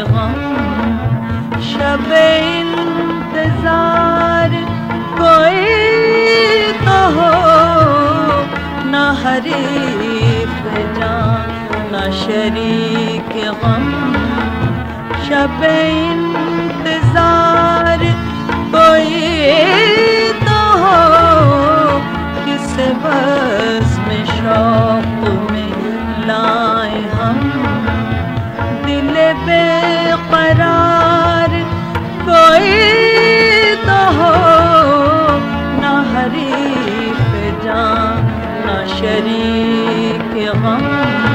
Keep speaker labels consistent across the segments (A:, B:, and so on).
A: غم، شب انتظار، کوئی تو ہو، نہ حریف جان، نہ شریک غم. شب انتظار، کوئی تو ہو، کس پر غم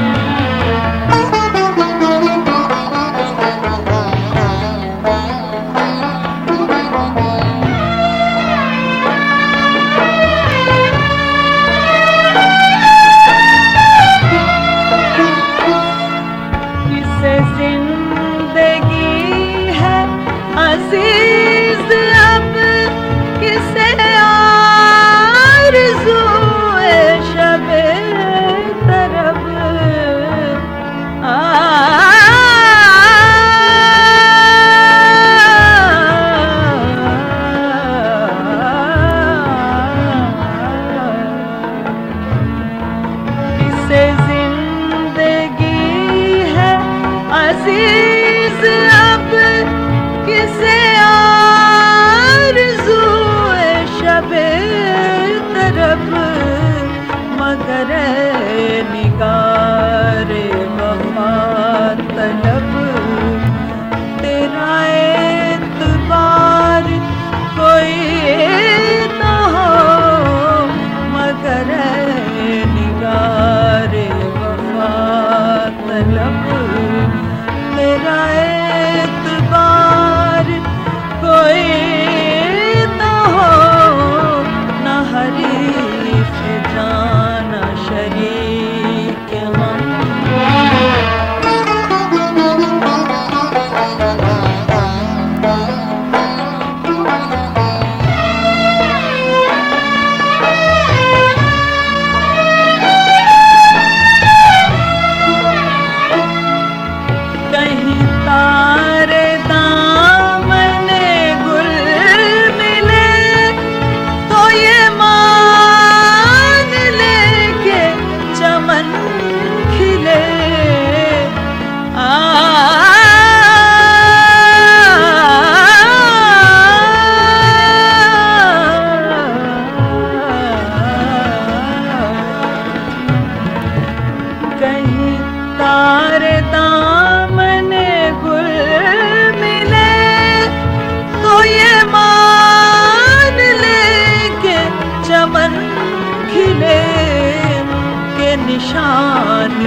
A: شان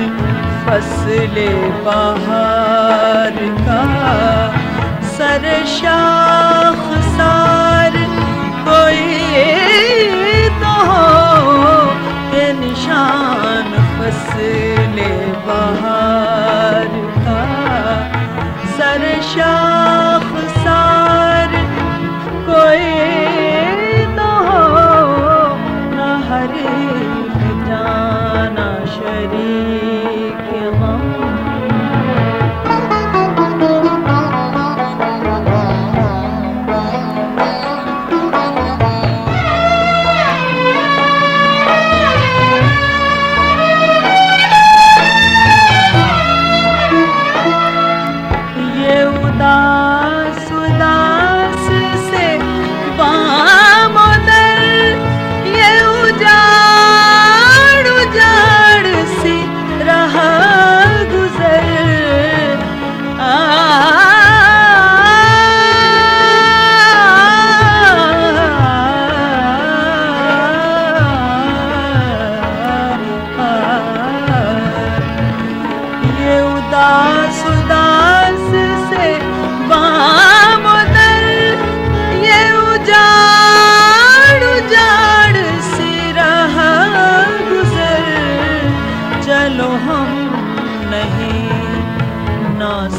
A: فصل بہار کا۔ سر شاخ سار کوئی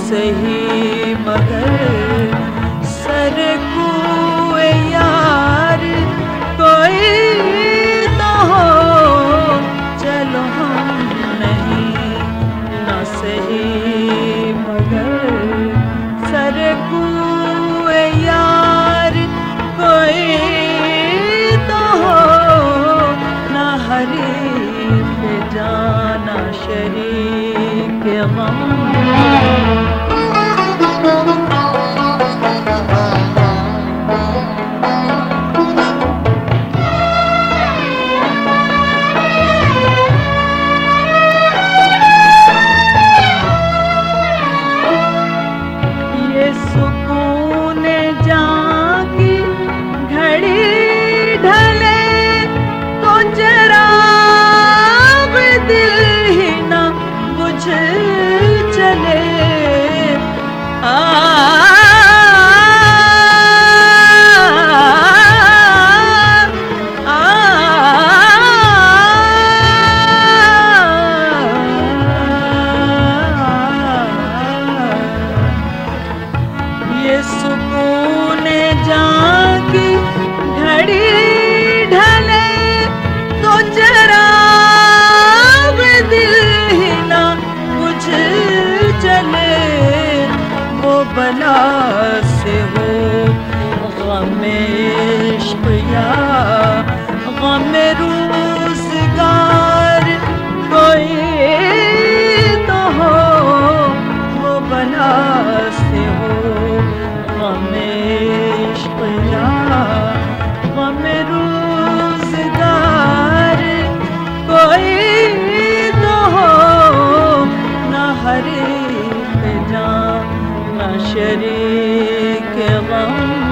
A: صحیح مگر سر کو یار، کوئی نہ ہو۔ چلو ہم نہیں نہ صحیح، مگر سر کو یار، کوئی نہ ہو۔ نہ ہری جانا شریک غم شریک غم